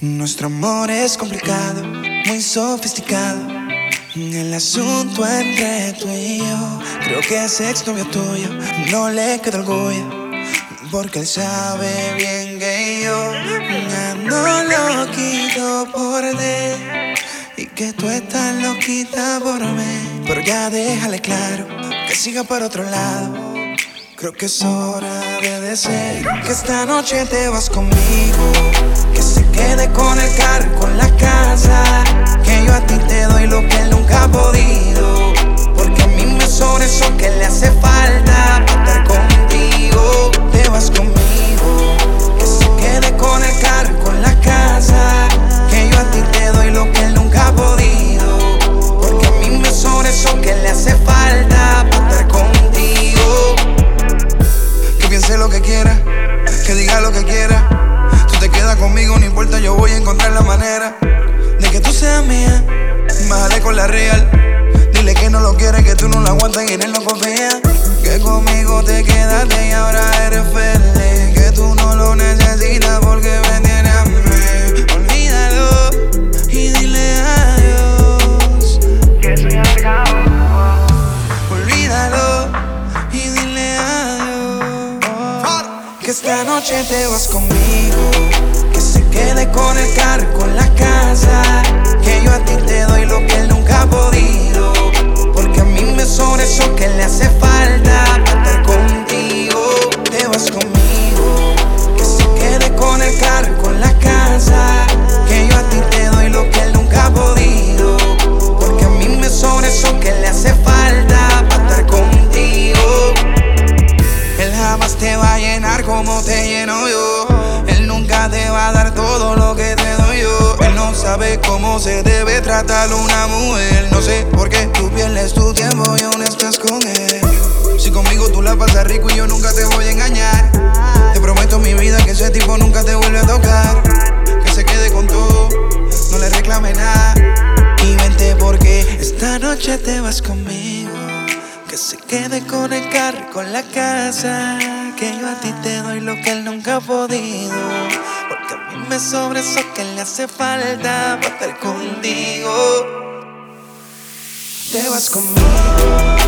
Nuestro amor es complicado, muy sofisticado. El asunto entre tú y yo, creo que ese ex novio tuyo no le queda orgullo, porque él sabe bien que yo no lo quito por ti y que tú estás loquita por mí. Pero ya déjale claro que siga por otro lado. Creo que es hora de decir que esta noche te vas conmigo quede con el carro, conmigo, no importa, yo voy a encontrar la manera de que tú seas mía. Bájale con la real. Dile que no lo quiere, que tú no lo aguantas y en él no confía. Que conmigo te quedaste y ahora eres feliz. Que tú no lo necesitas porque me tienes a mí. Olvídalo y dile adiós. Que soy Olvídalo y dile adiós. Que esta noche te vas conmigo quede con el carro, con la casa. Que yo a ti te doy lo que él nunca ha podido. Porque a mí me sobre eso que le hace falta para estar contigo. Te vas conmigo. Que se quede con el carro, con la casa. Que yo a ti te doy lo que él nunca ha podido. Porque a mí me sobre eso que le hace falta para estar contigo. Él jamás te va a llenar como te lleno yo te va a dar todo lo que te doy yo. Él no sabe cómo se debe tratar una mujer. No sé por qué tú pierdes tu tiempo y aún estás con él. Si conmigo tú la pasas rico y yo nunca te voy a engañar. Te prometo mi vida que ese tipo nunca te vuelve a tocar. Que se quede con todo, no le reclame nada. Y vente porque esta noche te vas conmigo. Que se quede con el carro, con la casa. Que yo a ti te doy lo que él nunca ha podido. Porque a mí me sobre eso que le hace falta para estar contigo. Te vas conmigo.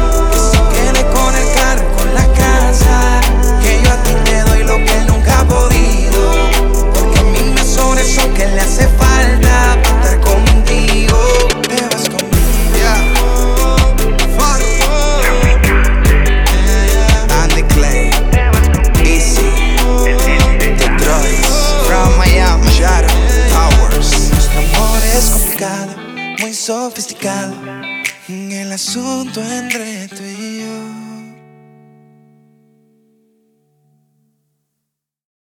Sofisticado. El asunto entre tú y.